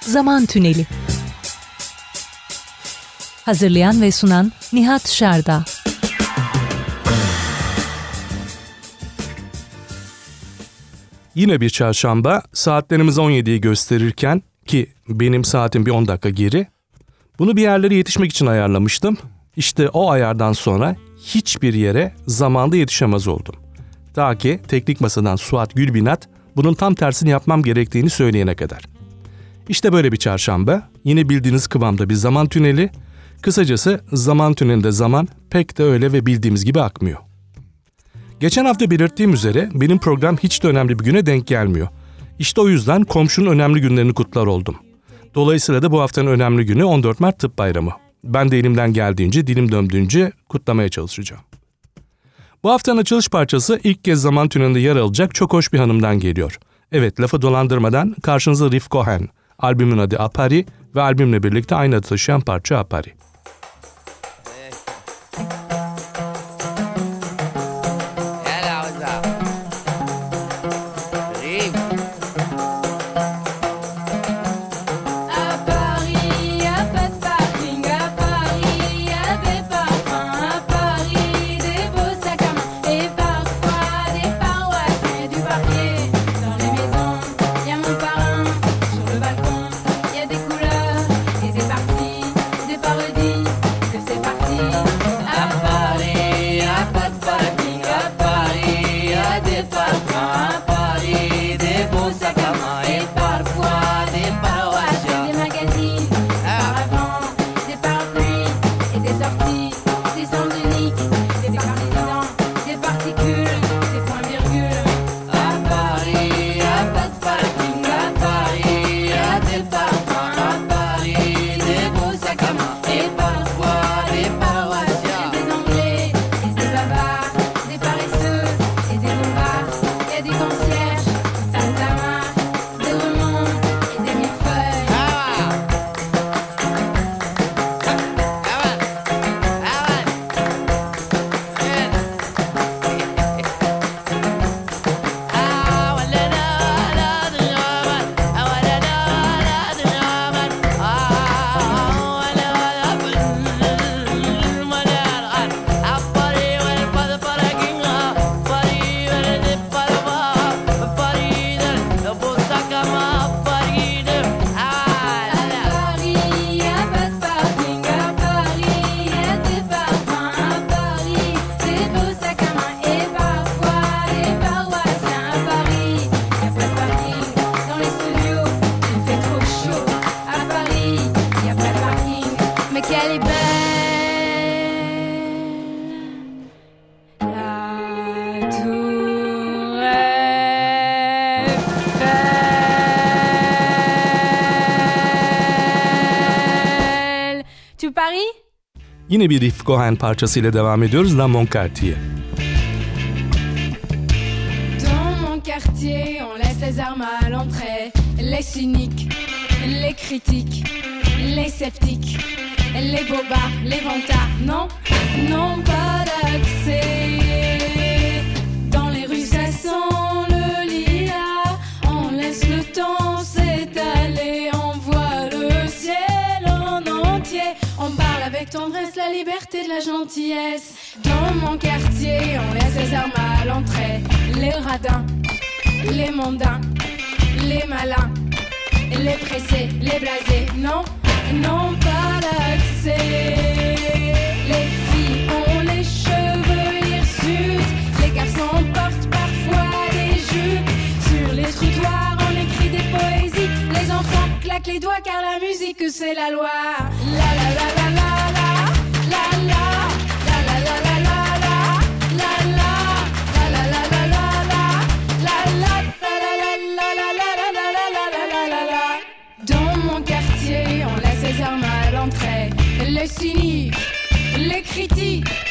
Zaman Tüneli Hazırlayan ve sunan Nihat Şerda Yine bir çarşamba saatlerimiz 17'yi gösterirken ki benim saatim bir 10 dakika geri. Bunu bir yerlere yetişmek için ayarlamıştım. İşte o ayardan sonra hiçbir yere zamanda yetişemez oldum. Ta ki teknik masadan Suat Gülbinat bunun tam tersini yapmam gerektiğini söyleyene kadar. İşte böyle bir çarşamba, yine bildiğiniz kıvamda bir zaman tüneli. Kısacası zaman tünelinde zaman pek de öyle ve bildiğimiz gibi akmıyor. Geçen hafta belirttiğim üzere benim program hiç de önemli bir güne denk gelmiyor. İşte o yüzden komşunun önemli günlerini kutlar oldum. Dolayısıyla da bu haftanın önemli günü 14 Mart Tıp Bayramı. Ben de elimden geldiğince, dilim döndüğünce kutlamaya çalışacağım. Bu haftanın açılış parçası ilk kez zaman tünelinde yer alacak çok hoş bir hanımdan geliyor. Evet lafı dolandırmadan karşınıza Riff Cohen. Albümün adı Apari ve albümle birlikte aynı adı taşıyan parça Apari. Yine bir Riff Cohen parçasıyla devam ediyoruz Dans mon. Liberté de la gentillesse. Dans mon quartier, on laisse les armes à l'entrée, les radins, les mondains, les malins, les pressés, les blasés, non, non pas d'accès. Les filles ont les cheveux hirsutes, les garçons portent parfois des jupes. Sur les trottoirs, on écrit des poésies, les enfants claquent les doigts car la musique c'est la loi. La la la la la la, critique.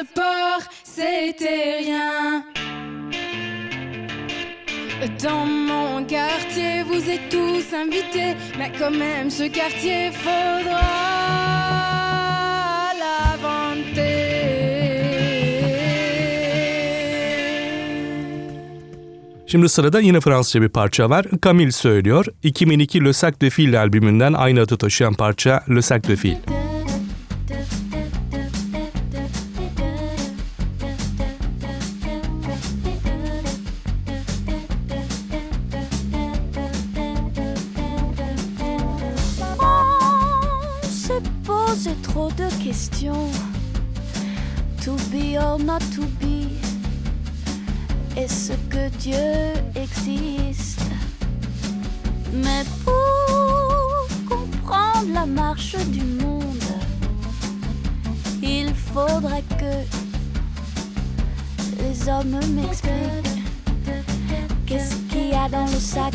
Sport, c'était rien. Dans mon quartier, vous êtes tous invités, mais quand même, ce quartier faudra l'inventer. Şimdi sırada yine Fransızca bir parça var. Camille söylüyor. 2002 Le Sac de Fil albümünden aynı adı taşıyan parça Le Sac de Fil. Questions. To be or not to be. Est-ce que Dieu existe? Mais pour comprendre la marche du monde, il faudrait que les hommes m'expliquent qu'est-ce qu'il y a dans le sac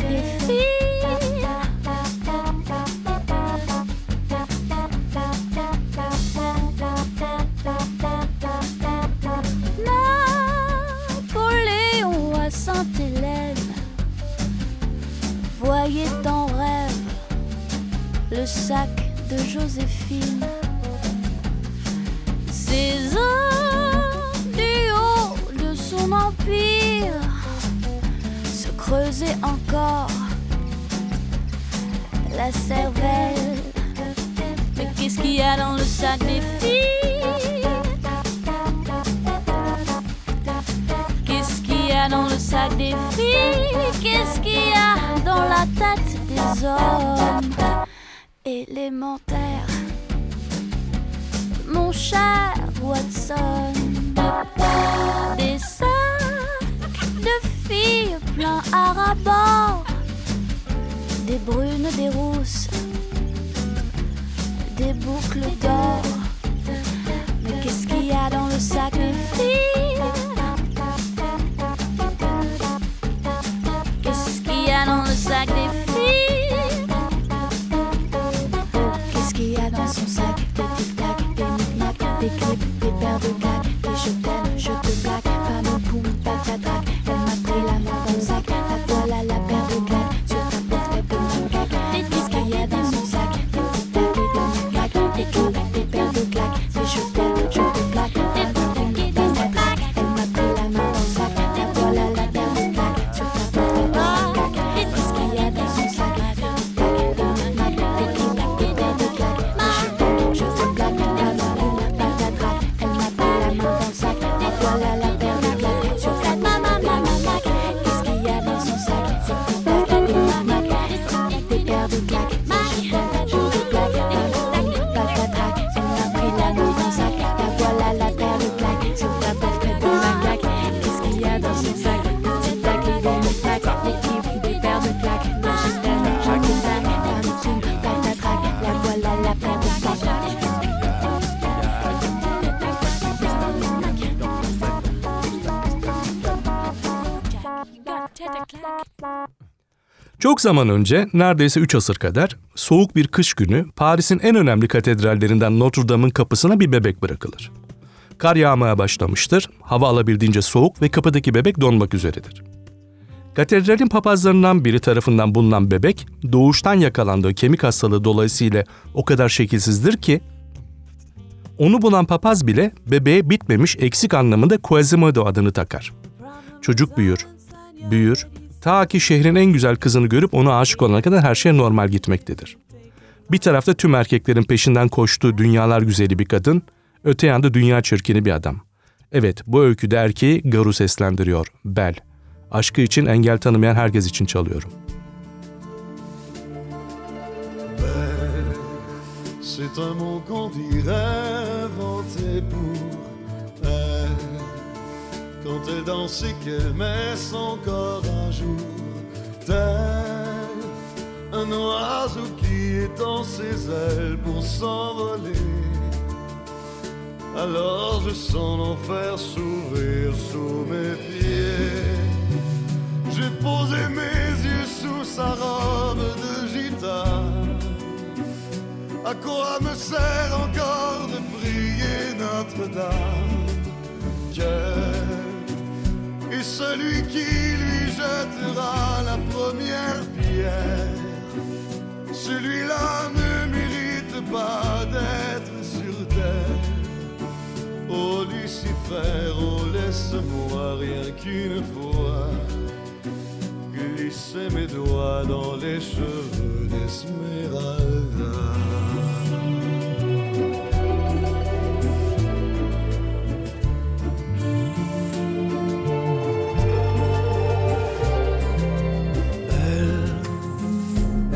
Çok zaman önce, neredeyse 3 asır kadar, soğuk bir kış günü Paris'in en önemli katedrallerinden Notre Dame'ın kapısına bir bebek bırakılır. Kar yağmaya başlamıştır, hava alabildiğince soğuk ve kapıdaki bebek donmak üzeredir. Katedralin papazlarından biri tarafından bulunan bebek, doğuştan yakalandığı kemik hastalığı dolayısıyla o kadar şekilsizdir ki, onu bulan papaz bile bebeğe bitmemiş eksik anlamında Quasimodo adını takar. Çocuk büyür, büyür, ta ki şehrin en güzel kızını görüp ona aşık olana kadar her şey normal gitmektedir. Bir tarafta tüm erkeklerin peşinden koştuğu dünyalar güzeli bir kadın, öte yanda dünya çirkini bir adam. Evet, bu öyküde erkeği Garu seslendiriyor, Bel. Aşkı için engel tanımayan herkes için çalıyorum. Belle, c'est un mot qu'on dirait Quand elle danse qu'elle met son corps un jour tel un oiseau qui étend ses ailes pour s'envoler. Alors je sens l'enfer s'ouvrir sous mes pieds. J'ai posé mes yeux sous sa robe de guitare. À quoi me sert encore de prier Notre-Dame? et celui qui lui jettera la première pierre. Celui-là ne mérite pas d'être sur terre. Oh Lucifer, oh laisse-moi rien qu'une fois glisser mes doigts dans les cheveux d'Esmeralda.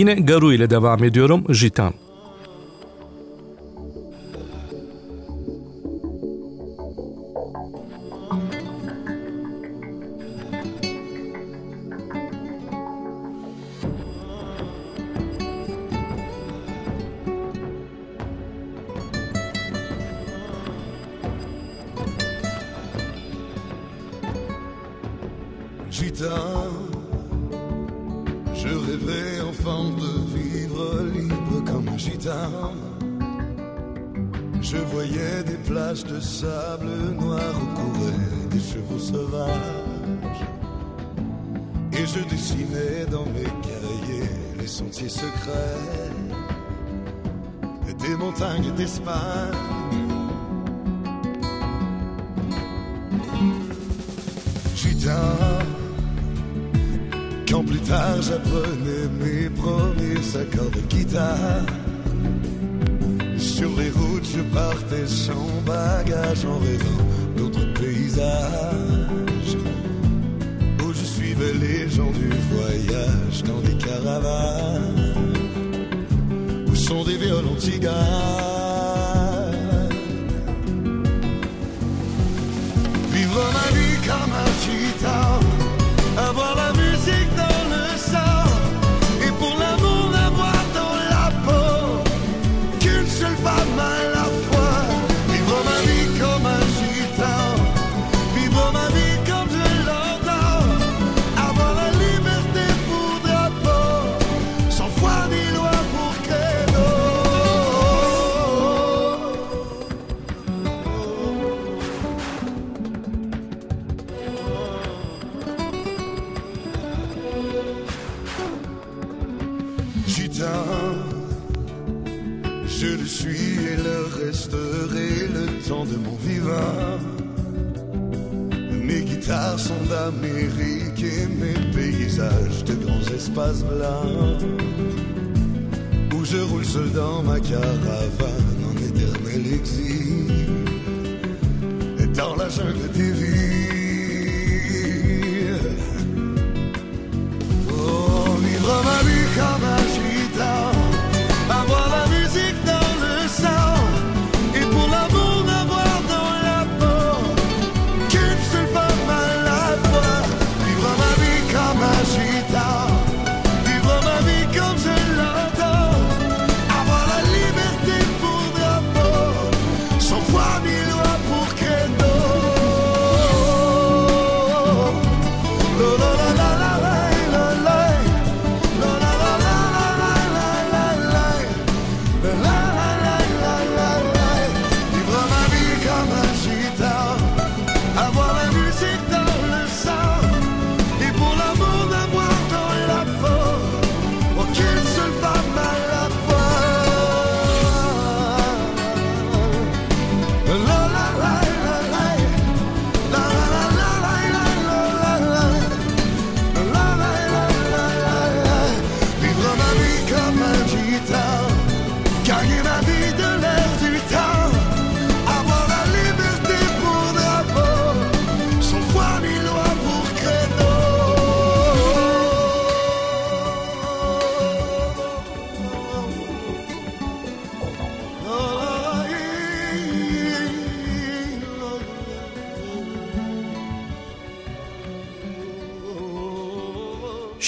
Yine Garu ile devam ediyorum. Jitan. ébranler sa corde de guitare. Sur les routes, je partais sans bagage en rêvant d'autres paysages. Où je suivais les gens du voyage dans des caravanes. Où sont des violons cigares. Vivre ma vie comme un gitan sont d'Amérique et mes paysages de grands espaces blancs. Où je roule seul dans ma caravane en éternel exil. Et dans la jungle des vies. Oh, vivre ma vie comme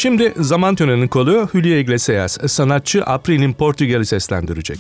Şimdi zaman tünelinin kolu Hülya Iglesias, sanatçı April'in Portugal'i seslendirecek.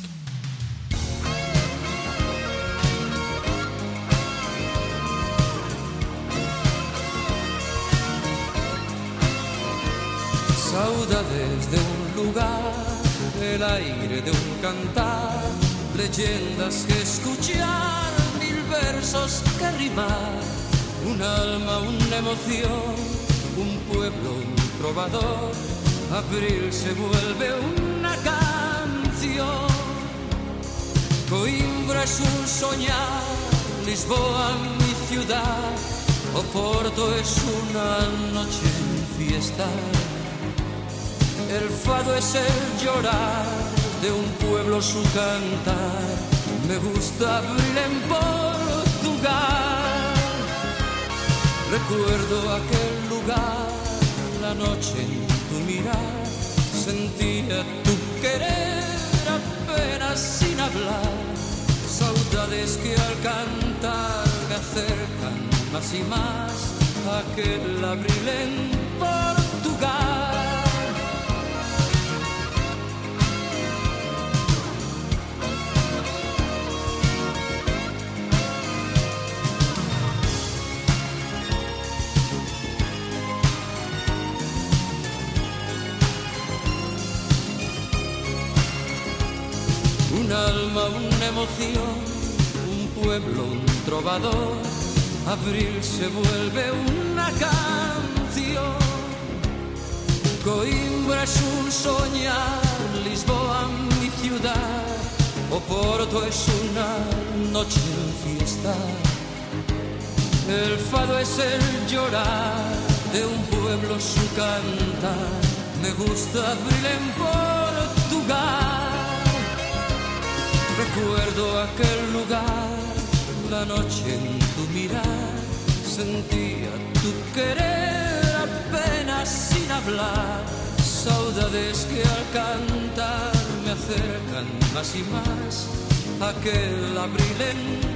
Oporto es una noche en fiesta. El fado es el llorar de un pueblo su cantar. Me gusta abril en Portugal. Recuerdo aquel lugar, la noche en tu mirar. Sentía tu querer apenas sin hablar. Saudades que al cantar me acercan más y más aquel abril en Portugal. Un alma, una emoción, un pueblo, un trovador. Abril se vuelve una canción. Coimbra es un soñar, Lisboa mi ciudad. Oporto es una noche en fiesta. El fado es el llorar de un pueblo su cantar. Me gusta abril en Portugal. Recuerdo aquel lugar, la noche en tu mirar, sentía tu querer apenas sin hablar, saudades que al cantar me acercan más y más aquel abril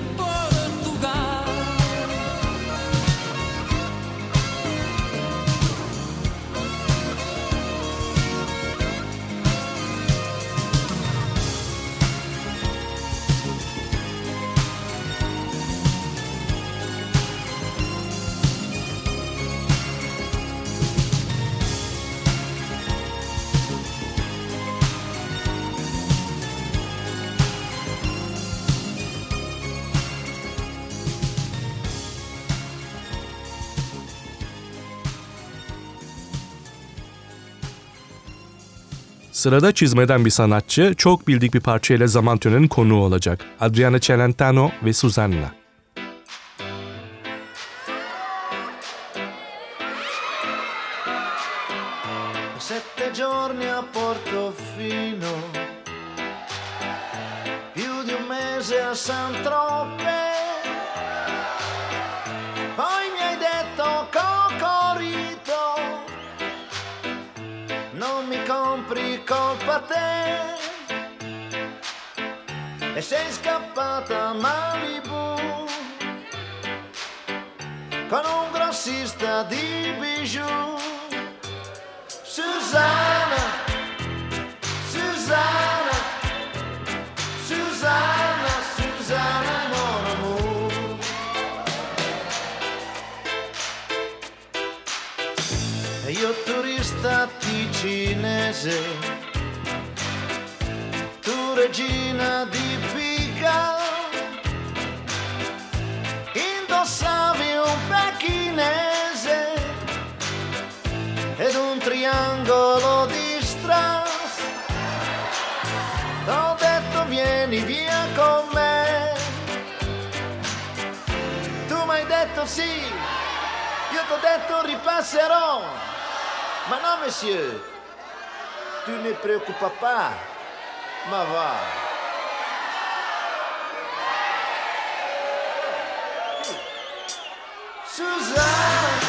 Sırada çizmeden bir sanatçı, çok bildik bir parçayla zaman töreninin konuğu olacak. Adriana Celentano ve Susanna. Te. E sei scappata a Malibu con un grossista di bijou. Susanna, Susanna, Susanna, Susanna, io turista ticinese, regina di Pica, indossavi un pechinese ed un triangolo di strass. T'ho detto vieni via con me. Tu mi hai detto sì, io t'ho detto ripasserò. Ma no, monsieur, tu ne préoccupes pas, ma va. Susanna,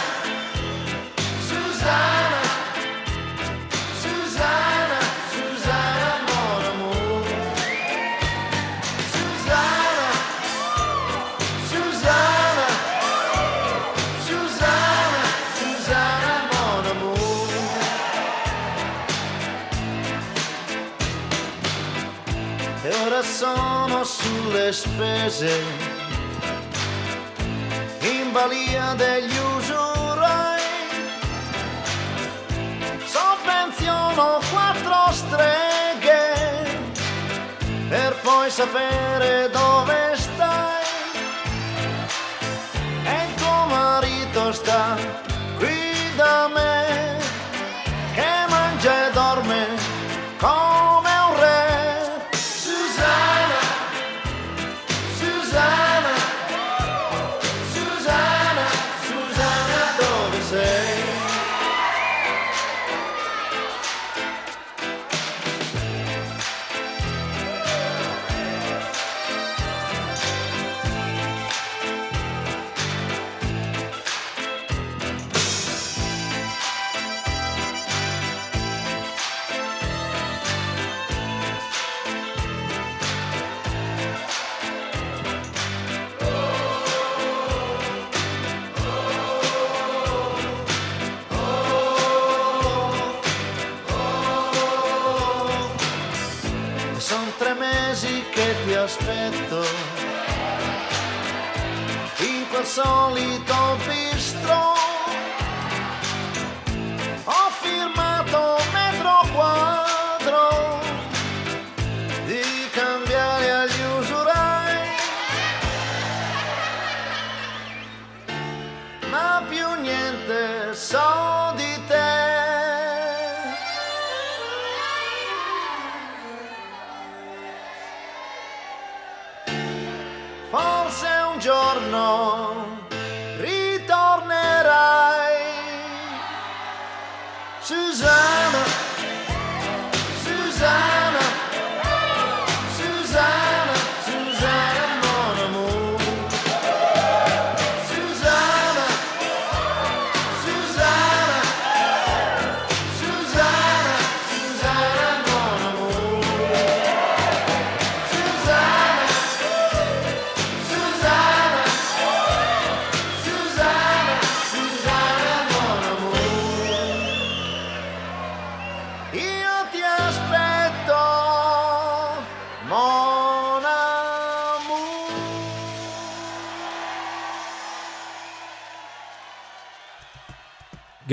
sulle spese in balia degli usurai. Sovvenziono quattro streghe per poi sapere dove stai. E tuo marito sta sans les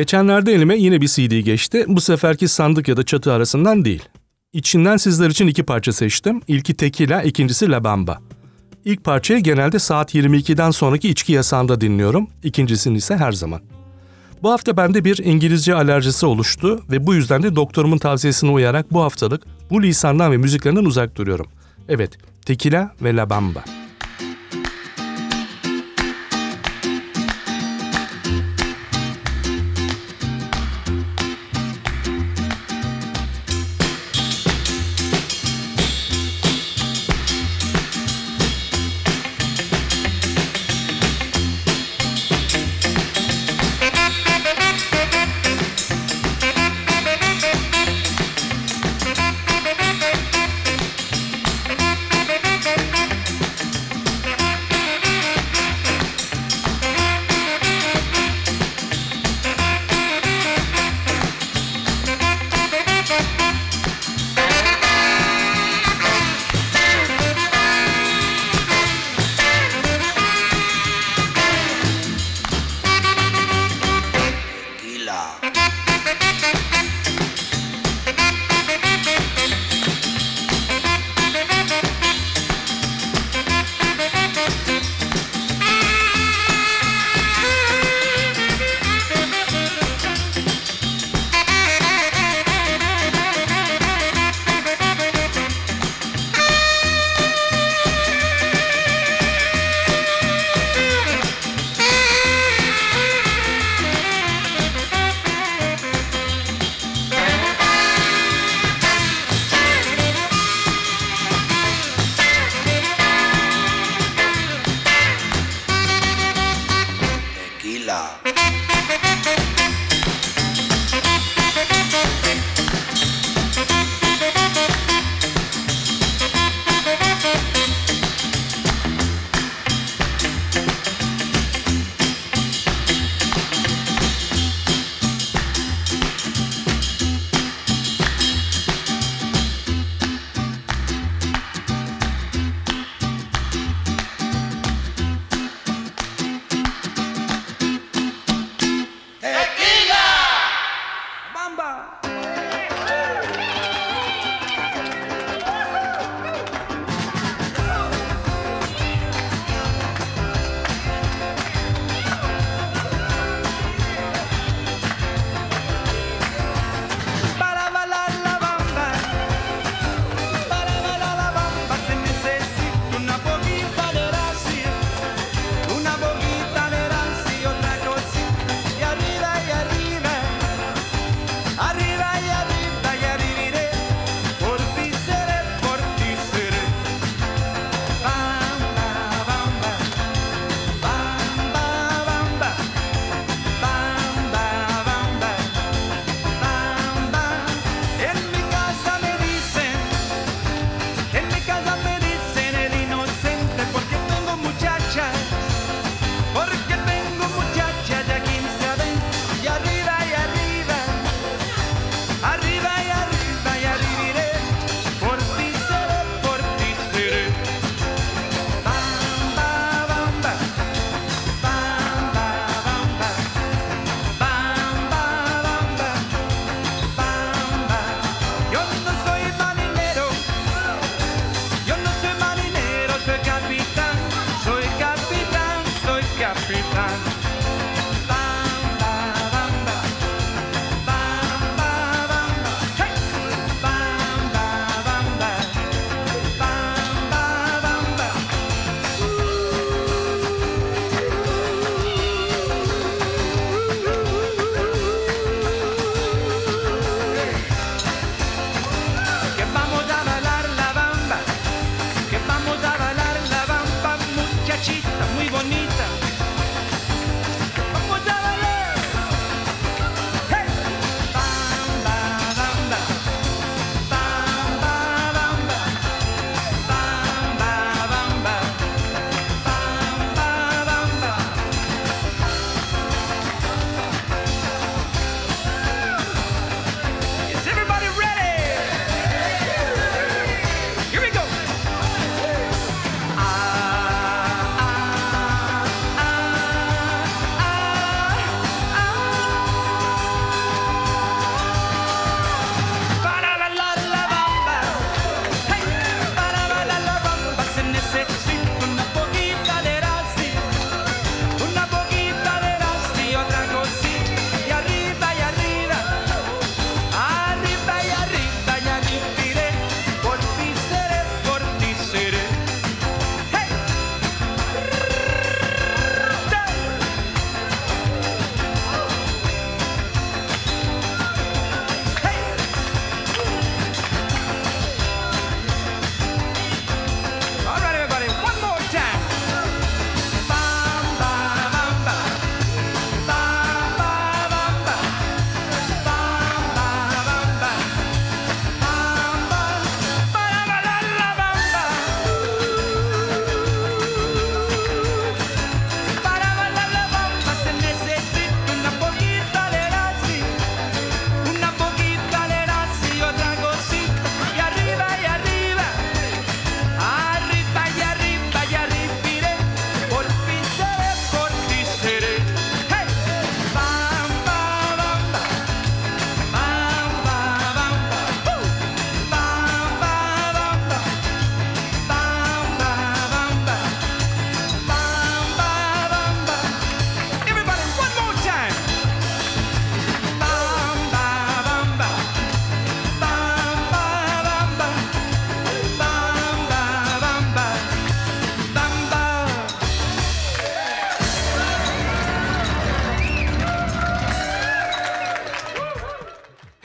Geçenlerde elime yine bir CD geçti. Bu seferki sandık ya da çatı arasından değil. İçinden sizler için iki parça seçtim. İlki Tequila, ikincisi La Bamba. İlk parçayı genelde saat 22'den sonraki içki yasağında dinliyorum. İkincisini ise her zaman. Bu hafta bende bir İngilizce alerjisi oluştu ve bu yüzden de doktorumun tavsiyesine uyarak bu haftalık bu lisandan ve müziklerinden uzak duruyorum. Evet, Tequila ve La Bamba.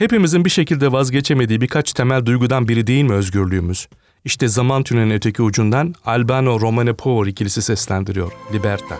Hepimizin bir şekilde vazgeçemediği birkaç temel duygudan biri değil mi özgürlüğümüz? İşte zaman tünelinin öteki ucundan Albano Romane Power ikilisi seslendiriyor. Liberta.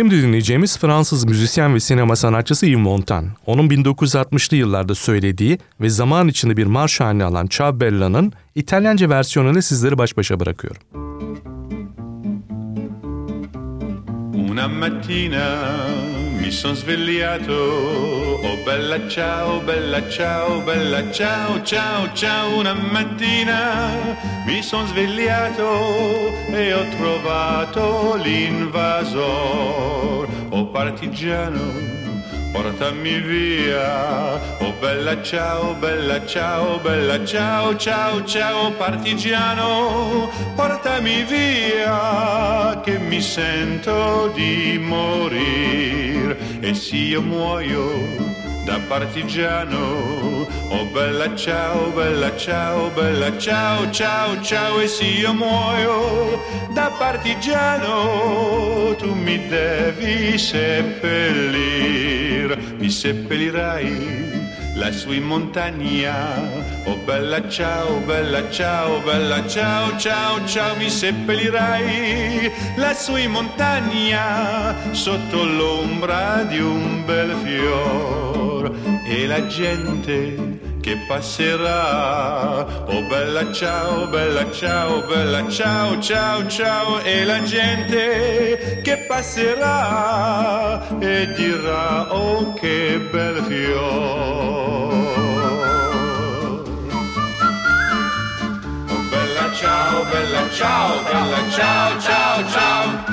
Şimdi dinleyeceğimiz Fransız müzisyen ve sinema sanatçısı Yves Montand. Onun 1960'lı yıllarda söylediği ve zaman içinde bir marş halini alan Ciao Bella'nın İtalyanca versiyonuyla sizleri baş başa bırakıyorum. Una mattina Mi son svegliato, oh bella ciao, bella ciao, bella ciao, ciao, ciao, una mattina. Mi son svegliato e ho trovato l'invasor, oh partigiano portami via. Oh bella ciao, bella ciao, bella ciao, ciao, ciao partigiano, portami via che mi sento di morire e se io muoio da partigiano. Oh bella ciao, bella ciao, bella ciao, ciao, ciao e se io muoio da partigiano tu mi devi seppellir, mi seppellirai lassù in montagna. Oh bella ciao, bella ciao, bella ciao, ciao, ciao, mi seppellirai lassù in montagna sotto l'ombra di un bel fior e la gente che passerà. Oh bella ciao, bella ciao, bella ciao, ciao, ciao e la gente che passerà e dirà oh che bel fior. Oh bella ciao, bella ciao, bella ciao, ciao, ciao. Ciao!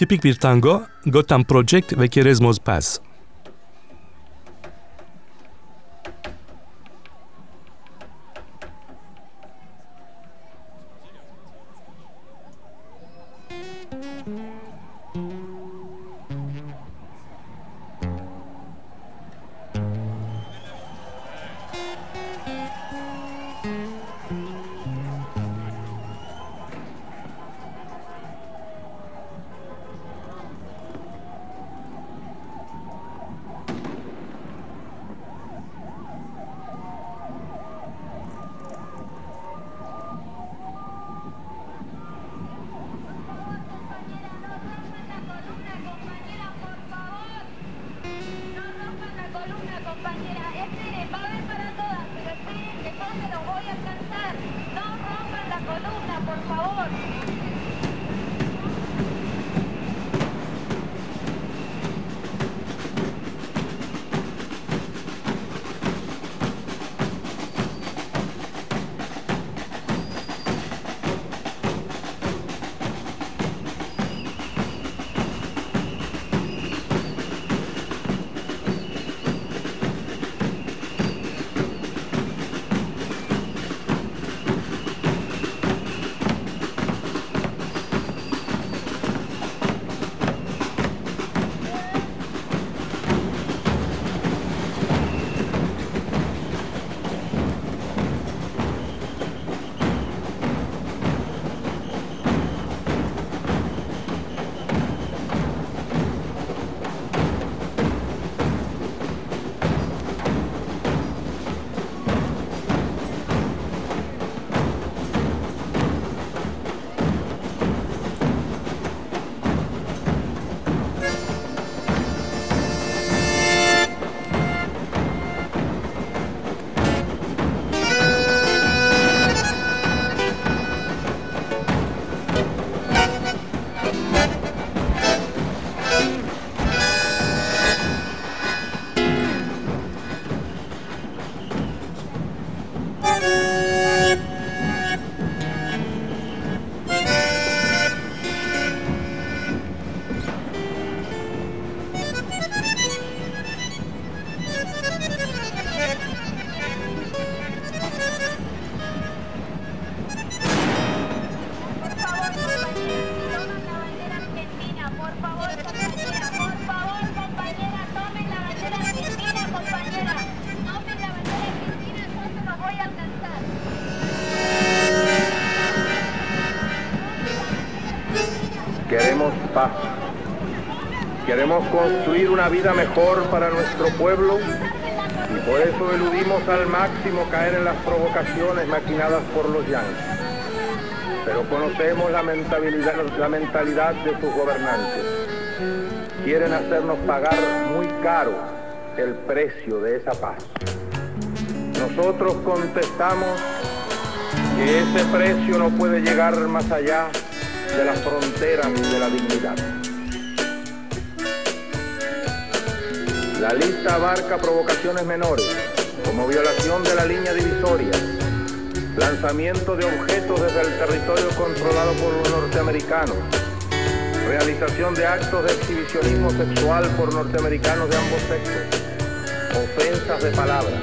Tipik bir tango, Gotham Project ve Kerezmoz Pass. Mejor para nuestro pueblo y por eso eludimos al máximo caer en las provocaciones maquinadas por los yanquis. Pero conocemos la mentalidad, la mentalidad de sus gobernantes. Quieren hacernos pagar muy caro el precio de esa paz. Nosotros contestamos que ese precio no puede llegar más allá de las fronteras de la dignidad. La lista abarca provocaciones menores, como violación de la línea divisoria, lanzamiento de objetos desde el territorio controlado por los norteamericanos, realización de actos de exhibicionismo sexual por norteamericanos de ambos sexos, ofensas de palabra.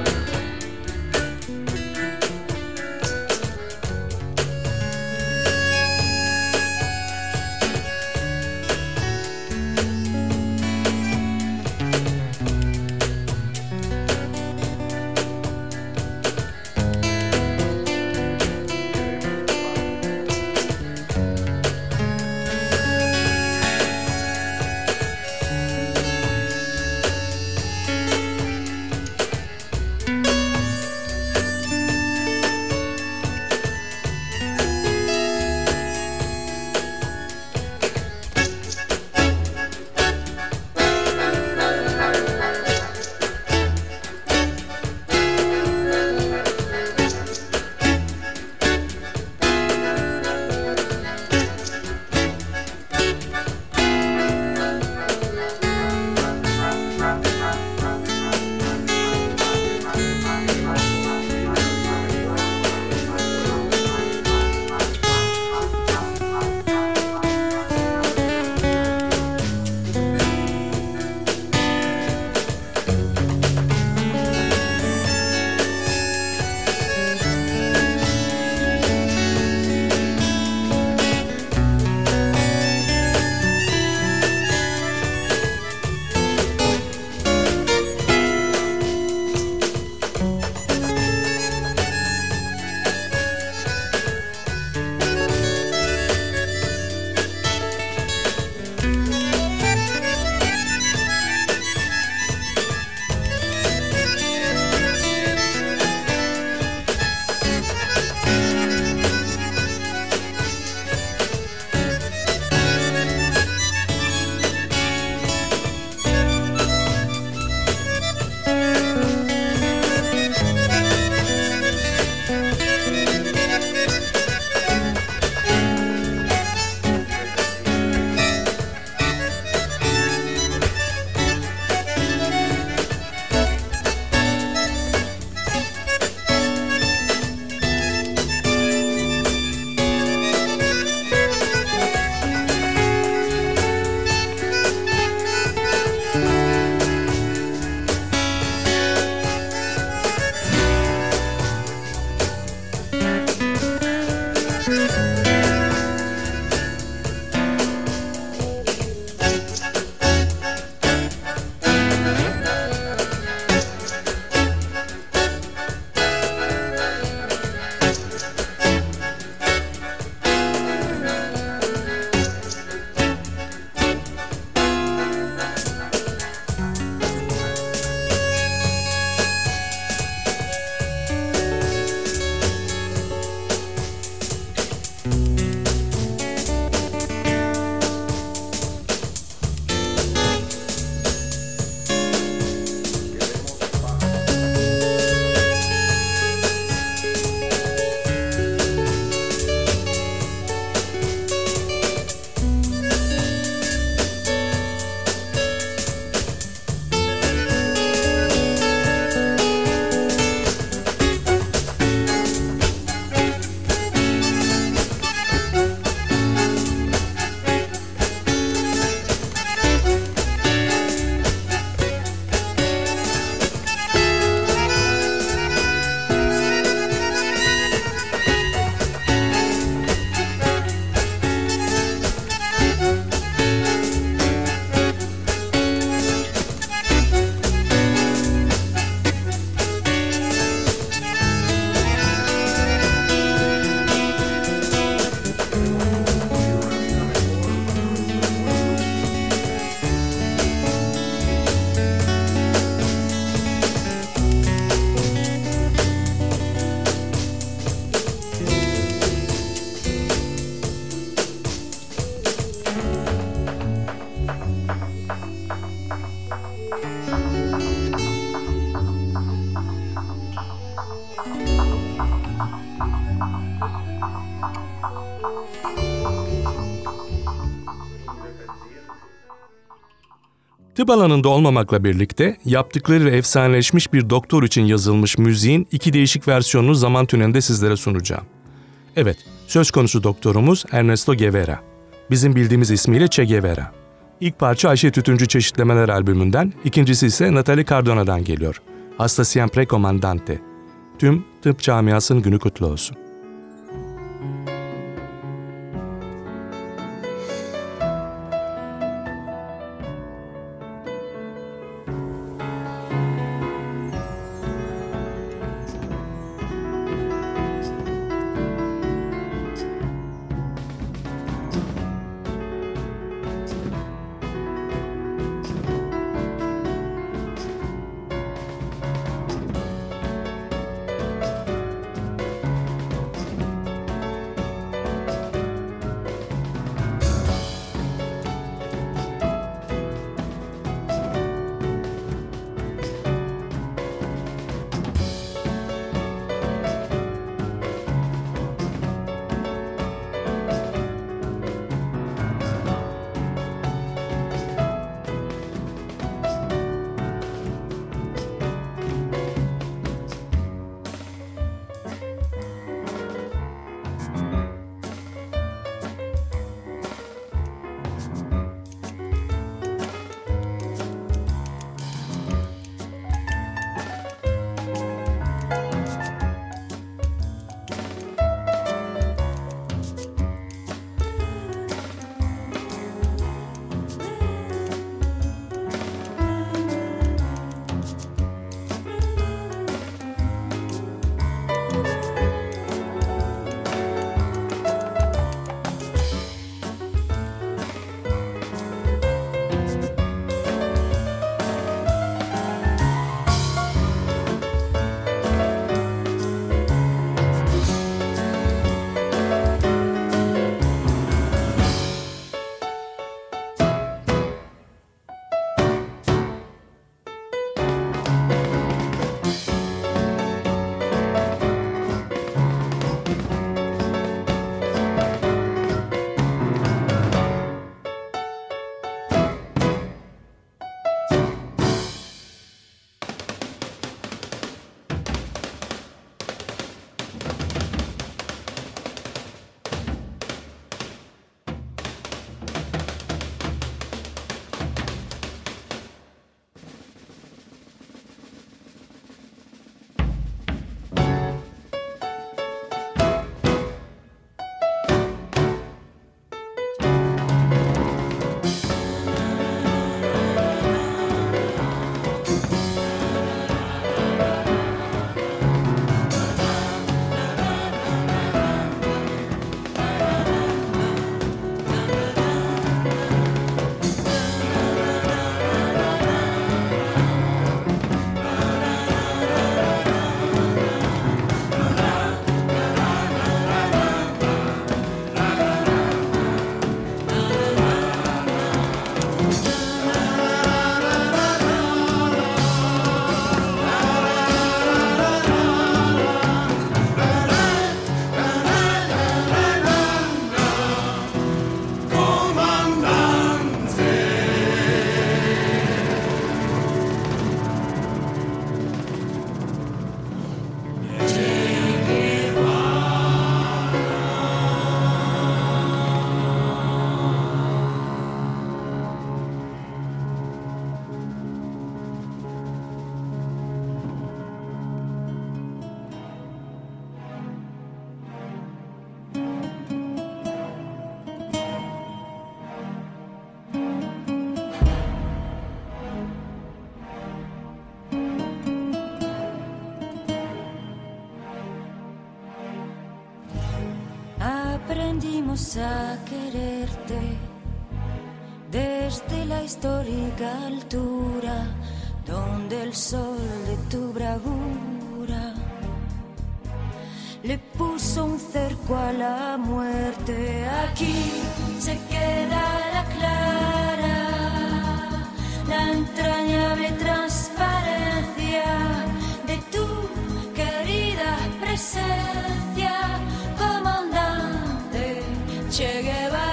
Tıp alanında olmamakla birlikte yaptıkları efsaneleşmiş bir doktor için yazılmış müziğin iki değişik versiyonunu zaman tünelinde sizlere sunacağım. Evet, söz konusu doktorumuz Ernesto Guevara. Bizim bildiğimiz ismiyle Che Guevara. İlk parça Ayşe Tütüncü Çeşitlemeler albümünden, ikincisi ise Natalie Cardona'dan geliyor. Hasta siempre comandante. Tüm tıp camiasının günü kutlu olsun. A quererte desde la histórica altura donde el sol de tu bravura Che Guevara.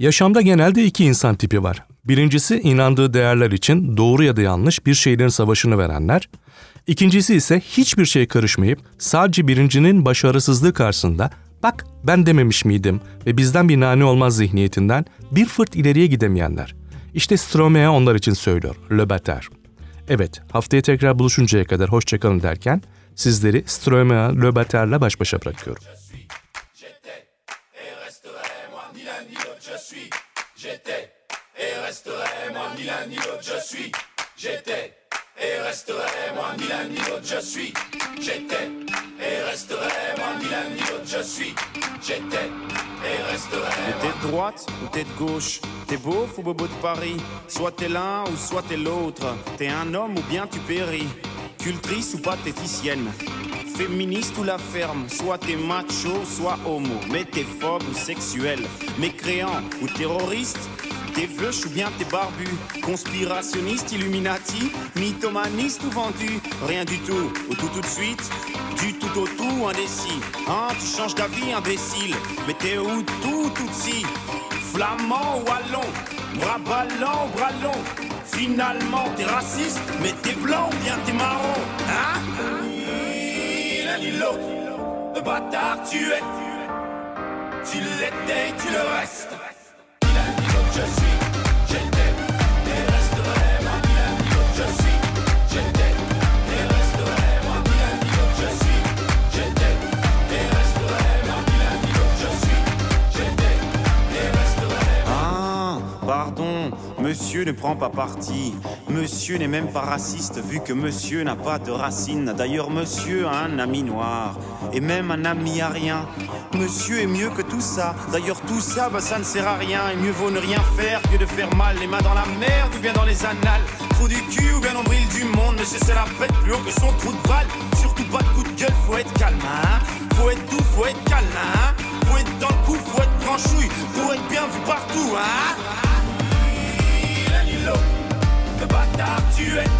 Yaşamda genelde iki insan tipi var. Birincisi inandığı değerler için doğru ya da yanlış bir şeylerin savaşını verenler. İkincisi ise hiçbir şeye karışmayıp sadece birincinin başarısızlığı karşısında bak ben dememiş miydim ve bizden bir nane olmaz zihniyetinden bir fırt ileriye gidemeyenler. İşte Stromae onlar için söylüyor, Le Bater. Evet, haftaya tekrar buluşuncaya kadar hoşçakalın derken sizleri Stromae Le Bater'le baş başa bırakıyorum. J'étais et resterai moi ni l'un ni l'autre je suis. J'étais et resterai moi ni l'un ni l'autre je suis. J'étais. Et resterai moi ni l'un ni l'autre je suis. J'étais. Et resterai Mais t'es de droite ou t'es de gauche T'es beauf ou bobo de Paris Soit t'es l'un ou soit t'es l'autre T'es un homme ou bien tu péris. Cultrice ou pathéticienne Féministe ou la ferme Soit t'es macho, soit homo. Mais t'es phobe ou sexuel. Mécréant ou terroriste T'es veuche ou bien t'es barbu? Conspirationniste, illuminati Mythomaniste ou vendu? Rien du tout, ou tout tout de suite Du tout au tout, indécis. Hein, tu changes d'avis, imbécile. Mais t'es où tout, tout si? Flamand ou wallon Bras ballants ou bras longs? Finalement t'es raciste Mais t'es blanc ou bien t'es marron? Hein? Ni l'autre. Le bâtard tu es. Tu l'étais, tu le restes. Fantasy. Monsieur ne prend pas parti. Monsieur n'est même pas raciste vu que monsieur n'a pas de racines. D'ailleurs, monsieur a un ami noir et même un ami rien. Monsieur est mieux que tout ça. D'ailleurs, tout ça, bah, ça ne sert à rien. Et mieux vaut ne rien faire que de faire mal. Les mains dans la merde ou bien dans les annales. Trou du cul ou bien nombril du monde. Monsieur, c'est la fête plus haut que son trou de balle. Surtout pas de coup de gueule, faut être calme, hein. Faut être doux, faut être calme, hein. Faut être dans le coup, faut être tranchouille. Pour être bien vu partout, hein. tuer